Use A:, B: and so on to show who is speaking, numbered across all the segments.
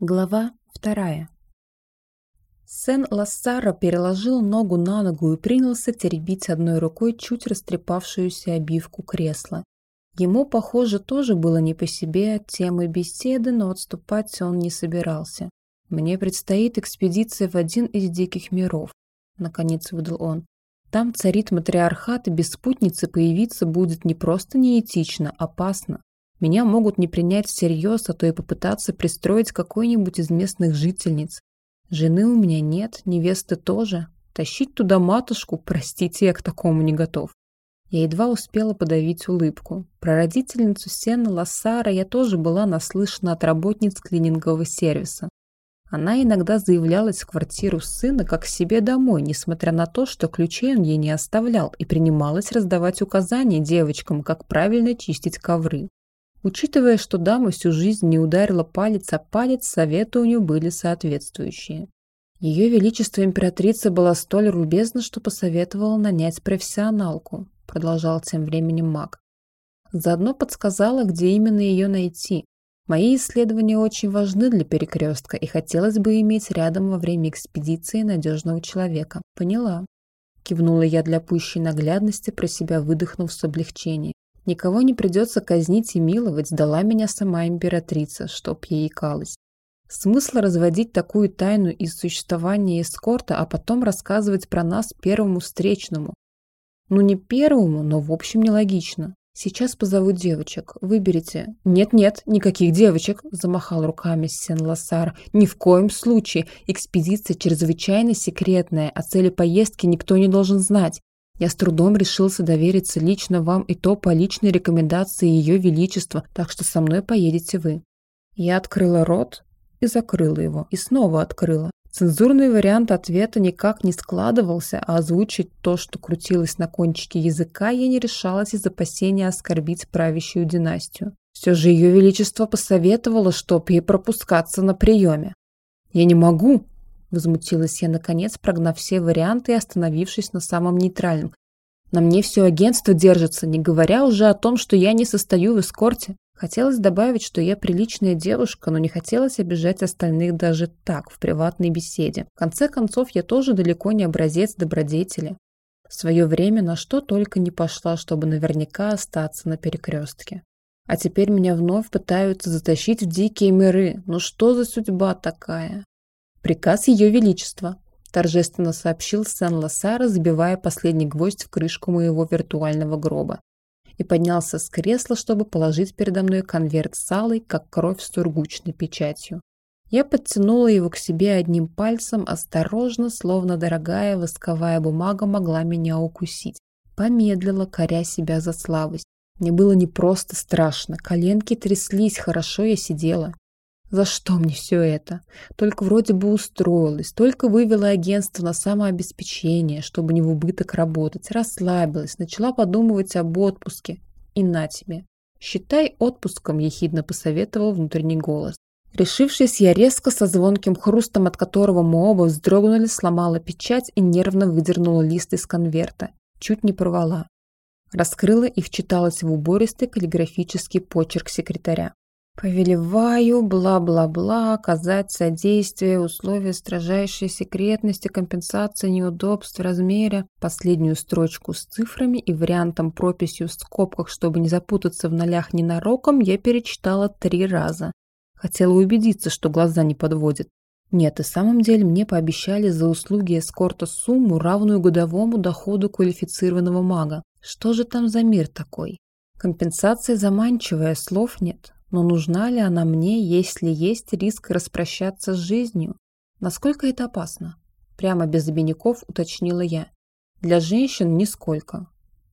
A: Глава вторая. Сен Лассара переложил ногу на ногу и принялся теребить одной рукой чуть растрепавшуюся обивку кресла. Ему, похоже, тоже было не по себе от темы беседы, но отступать он не собирался. «Мне предстоит экспедиция в один из диких миров», — наконец выдал он. «Там царит матриархат, и без спутницы появиться будет не просто неэтично, опасно. Меня могут не принять всерьез, а то и попытаться пристроить какой-нибудь из местных жительниц. Жены у меня нет, невесты тоже. Тащить туда матушку, простите, я к такому не готов. Я едва успела подавить улыбку. Про родительницу Сена Лассара я тоже была наслышана от работниц клинингового сервиса. Она иногда заявлялась в квартиру сына как к себе домой, несмотря на то, что ключей он ей не оставлял, и принималась раздавать указания девочкам, как правильно чистить ковры. Учитывая, что дама всю жизнь не ударила палец о палец, советы у нее были соответствующие. Ее Величество Императрица была столь любезна, что посоветовала нанять профессионалку, продолжал тем временем маг. Заодно подсказала, где именно ее найти. Мои исследования очень важны для перекрестка, и хотелось бы иметь рядом во время экспедиции надежного человека. Поняла. Кивнула я для пущей наглядности, про себя выдохнув с облегчением. Никого не придется казнить и миловать, дала меня сама императрица, чтоб ей икалась. Смысла разводить такую тайну из существования эскорта, а потом рассказывать про нас первому встречному. Ну не первому, но в общем нелогично. Сейчас позову девочек. Выберите. Нет-нет, никаких девочек, замахал руками Сен-Лассар. Ни в коем случае. Экспедиция чрезвычайно секретная, о цели поездки никто не должен знать. Я с трудом решился довериться лично вам и то по личной рекомендации Ее Величества, так что со мной поедете вы». Я открыла рот и закрыла его, и снова открыла. Цензурный вариант ответа никак не складывался, а озвучить то, что крутилось на кончике языка, я не решалась из опасения оскорбить правящую династию. Все же Ее Величество посоветовало, чтоб ей пропускаться на приеме. «Я не могу!» Возмутилась я, наконец, прогнав все варианты и остановившись на самом нейтральном. На мне все агентство держится, не говоря уже о том, что я не состою в эскорте. Хотелось добавить, что я приличная девушка, но не хотелось обижать остальных даже так, в приватной беседе. В конце концов, я тоже далеко не образец добродетели. В свое время на что только не пошла, чтобы наверняка остаться на перекрестке. А теперь меня вновь пытаются затащить в дикие миры. Ну что за судьба такая? «Приказ Ее Величества», – торжественно сообщил Сен-Лассара, забивая последний гвоздь в крышку моего виртуального гроба. И поднялся с кресла, чтобы положить передо мной конверт с алой, как кровь с тургучной печатью. Я подтянула его к себе одним пальцем, осторожно, словно дорогая восковая бумага могла меня укусить. Помедлила, коря себя за слабость. Мне было не просто страшно, коленки тряслись, хорошо я сидела. За что мне все это? Только вроде бы устроилась, только вывела агентство на самообеспечение, чтобы не в убыток работать, расслабилась, начала подумывать об отпуске. И на тебе. Считай отпуском, ехидно посоветовал внутренний голос. Решившись, я резко со звонким хрустом, от которого мы оба вздрогнули, сломала печать и нервно выдернула лист из конверта. Чуть не порвала. Раскрыла и вчиталась в убористый каллиграфический почерк секретаря. Повелеваю, бла-бла-бла, оказать содействие, условия строжайшей секретности, компенсации неудобств размере. Последнюю строчку с цифрами и вариантом прописью в скобках, чтобы не запутаться в нолях ненароком, я перечитала три раза. Хотела убедиться, что глаза не подводят. Нет, и в самом деле мне пообещали за услуги эскорта сумму, равную годовому доходу квалифицированного мага. Что же там за мир такой? Компенсация заманчивая, слов нет. Но нужна ли она мне, если есть риск распрощаться с жизнью? Насколько это опасно? Прямо без обиняков уточнила я. Для женщин нисколько.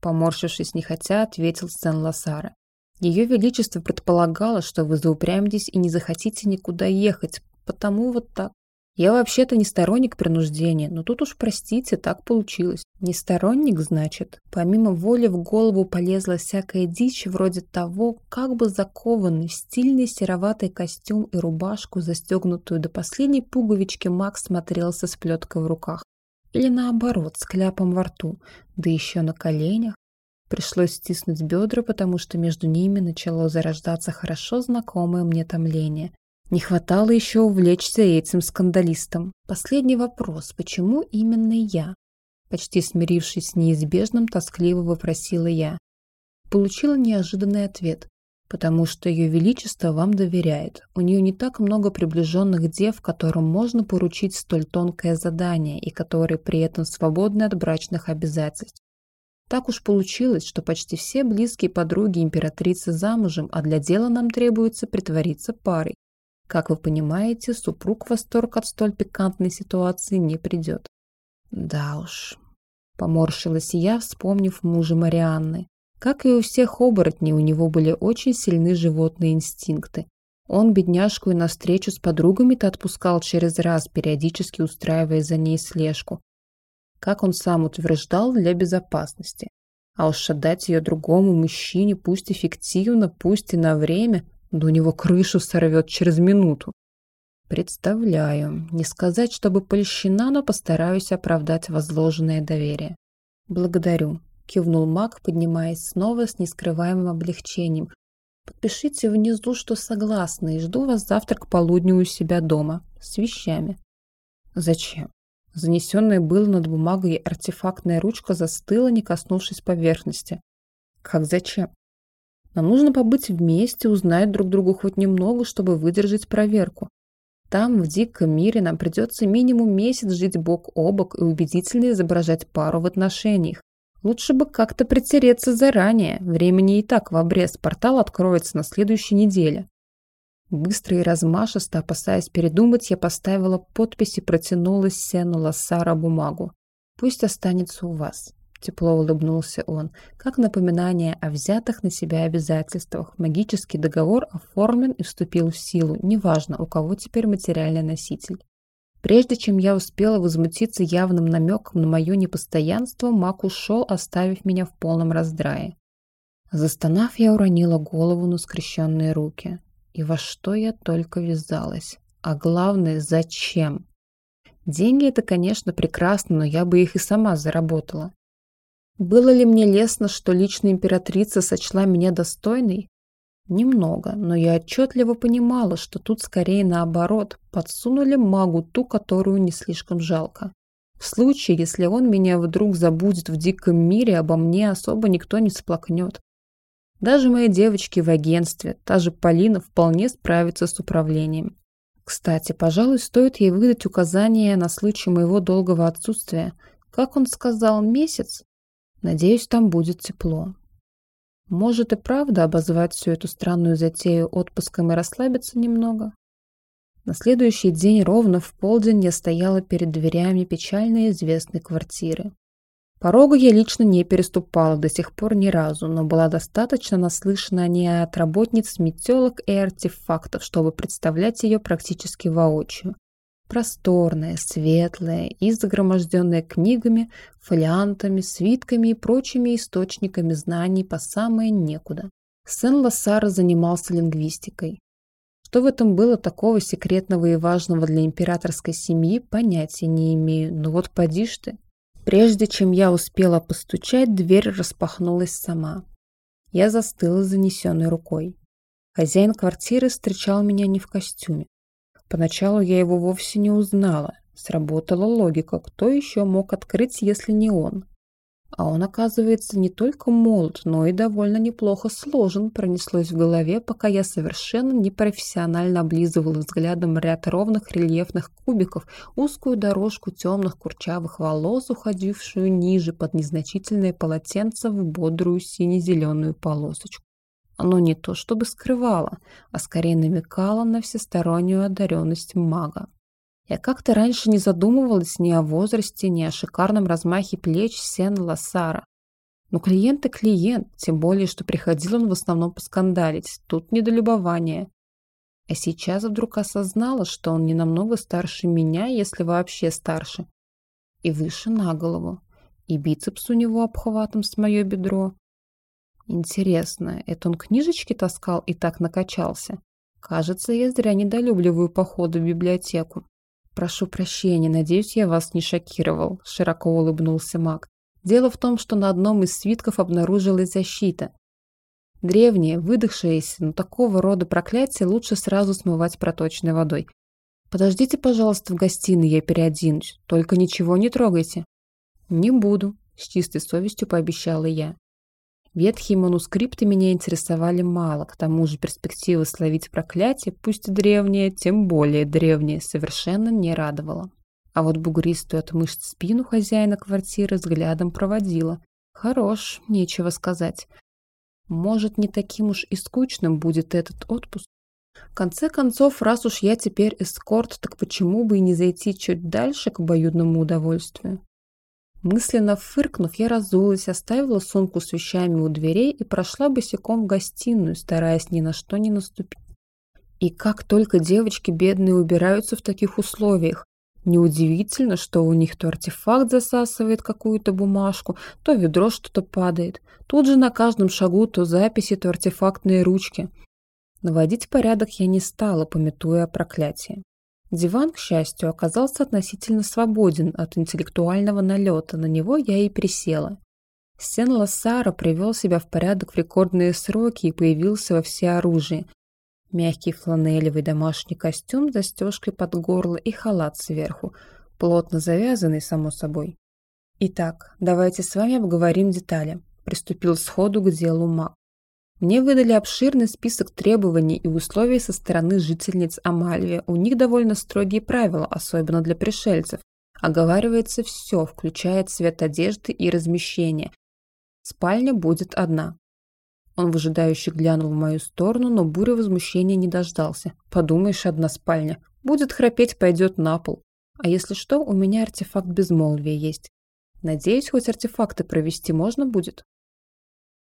A: Поморщившись нехотя, ответил Сен Лассара. Ее Величество предполагало, что вы заупрямитесь и не захотите никуда ехать, потому вот так. Я вообще-то не сторонник принуждения, но тут уж, простите, так получилось. Не сторонник, значит? Помимо воли в голову полезла всякая дичь вроде того, как бы закованный в стильный сероватый костюм и рубашку, застегнутую до последней пуговички, Макс смотрелся с плеткой в руках. Или наоборот, с кляпом во рту, да еще на коленях. Пришлось стиснуть бедра, потому что между ними начало зарождаться хорошо знакомое мне томление. Не хватало еще увлечься этим скандалистом. Последний вопрос. Почему именно я? Почти смирившись с неизбежным, тоскливо вопросила я. Получила неожиданный ответ. Потому что Ее Величество вам доверяет. У нее не так много приближенных дев, которым можно поручить столь тонкое задание и которые при этом свободны от брачных обязательств. Так уж получилось, что почти все близкие подруги императрицы замужем, а для дела нам требуется притвориться парой. Как вы понимаете, супруг в восторг от столь пикантной ситуации не придет. Да уж, поморщилась я, вспомнив мужа Марианны. Как и у всех оборотней, у него были очень сильны животные инстинкты. Он бедняжку и навстречу с подругами-то отпускал через раз, периодически устраивая за ней слежку. Как он сам утверждал, для безопасности. А уж отдать ее другому мужчине, пусть эффективно, пусть и на время, да у него крышу сорвет через минуту. Представляю. Не сказать, чтобы польщена, но постараюсь оправдать возложенное доверие. Благодарю. Кивнул маг, поднимаясь снова с нескрываемым облегчением. Подпишите внизу, что согласны, и жду вас завтра к полудню у себя дома. С вещами. Зачем? Занесенная было над бумагой артефактная ручка застыла, не коснувшись поверхности. Как зачем? Нам нужно побыть вместе, узнать друг другу хоть немного, чтобы выдержать проверку. Там, в диком мире, нам придется минимум месяц жить бок о бок и убедительно изображать пару в отношениях. Лучше бы как-то притереться заранее. Времени и так в обрез. Портал откроется на следующей неделе. Быстро и размашисто, опасаясь передумать, я поставила подпись и протянула Сену Лассара бумагу. «Пусть останется у вас», — тепло улыбнулся он. Как напоминание о взятых на себя обязательствах, магический договор оформлен и вступил в силу, неважно, у кого теперь материальный носитель. Прежде чем я успела возмутиться явным намеком на мое непостоянство, маг ушел, оставив меня в полном раздрае. Застонав, я уронила голову на скрещенные руки. И во что я только ввязалась. А главное, зачем? Деньги – это, конечно, прекрасно, но я бы их и сама заработала. Было ли мне лестно, что личная императрица сочла меня достойной? Немного, но я отчетливо понимала, что тут скорее наоборот, подсунули магу ту, которую не слишком жалко. В случае, если он меня вдруг забудет в диком мире, обо мне особо никто не сплакнет. Даже мои девочки в агентстве, та же Полина, вполне справится с управлением. Кстати, пожалуй, стоит ей выдать указания на случай моего долгого отсутствия. Как он сказал, месяц? Надеюсь, там будет тепло. Может и правда обозвать всю эту странную затею отпуском и расслабиться немного? На следующий день ровно в полдень я стояла перед дверями печально известной квартиры. Порога я лично не переступала до сих пор ни разу, но была достаточно наслышана о от работниц, метелок и артефактов, чтобы представлять ее практически воочию. Просторная, светлая и загроможденная книгами, фолиантами, свитками и прочими источниками знаний по самое некуда. Сен-Лассар занимался лингвистикой. Что в этом было такого секретного и важного для императорской семьи, понятия не имею, но вот поди ж ты. Прежде чем я успела постучать, дверь распахнулась сама. Я застыла занесенной рукой. Хозяин квартиры встречал меня не в костюме. Поначалу я его вовсе не узнала. Сработала логика, кто еще мог открыть, если не он. А он, оказывается, не только молод, но и довольно неплохо сложен, пронеслось в голове, пока я совершенно непрофессионально облизывала взглядом ряд ровных рельефных кубиков, узкую дорожку темных курчавых волос, уходившую ниже под незначительное полотенце в бодрую сине-зеленую полосочку. Оно не то чтобы скрывало, а скорее намекало на всестороннюю одаренность мага. Я как-то раньше не задумывалась ни о возрасте, ни о шикарном размахе плеч Сен Лассара. Но клиент и клиент, тем более, что приходил он в основном поскандалить. Тут недолюбование. А сейчас вдруг осознала, что он не намного старше меня, если вообще старше. И выше на голову. И бицепс у него обхватом с мое бедро. Интересно, это он книжечки таскал и так накачался? Кажется, я зря недолюбливаю походы в библиотеку. Прошу прощения, надеюсь, я вас не шокировал, широко улыбнулся маг. Дело в том, что на одном из свитков обнаружилась защита. Древние, выдохшиеся, но такого рода проклятия лучше сразу смывать проточной водой. Подождите, пожалуйста, в гостиной, я переоденусь. Только ничего не трогайте. Не буду, с чистой совестью пообещала я. Ветхие манускрипты меня интересовали мало, к тому же перспектива словить проклятие, пусть и древнее, тем более древнее, совершенно не радовала. А вот бугристую от мышц спину хозяина квартиры взглядом проводила. Хорош, нечего сказать. Может, не таким уж и скучным будет этот отпуск? В конце концов, раз уж я теперь эскорт, так почему бы и не зайти чуть дальше к обоюдному удовольствию? Мысленно фыркнув, я разулась, оставила сумку с вещами у дверей и прошла босиком в гостиную, стараясь ни на что не наступить. И как только девочки бедные убираются в таких условиях, Неудивительно, что у них то артефакт засасывает какую-то бумажку, то ведро что-то падает. Тут же на каждом шагу то записи, то артефактные ручки. Наводить порядок я не стала, пометуя о проклятии. Диван, к счастью, оказался относительно свободен от интеллектуального налета, на него я и присела. Сен Лассара привел себя в порядок в рекордные сроки и появился во всеоружии. Мягкий фланелевый домашний костюм с застежкой под горло и халат сверху, плотно завязанный, само собой. «Итак, давайте с вами обговорим детали», – приступил сходу к делу маг. Мне выдали обширный список требований и условий со стороны жительниц Амальвии. У них довольно строгие правила, особенно для пришельцев. Оговаривается все, включая цвет одежды и размещение. Спальня будет одна. Он выжидающе глянул в мою сторону, но буря возмущения не дождался. Подумаешь, одна спальня. Будет храпеть, пойдет на пол. А если что, у меня артефакт безмолвия есть. Надеюсь, хоть артефакты провести можно будет.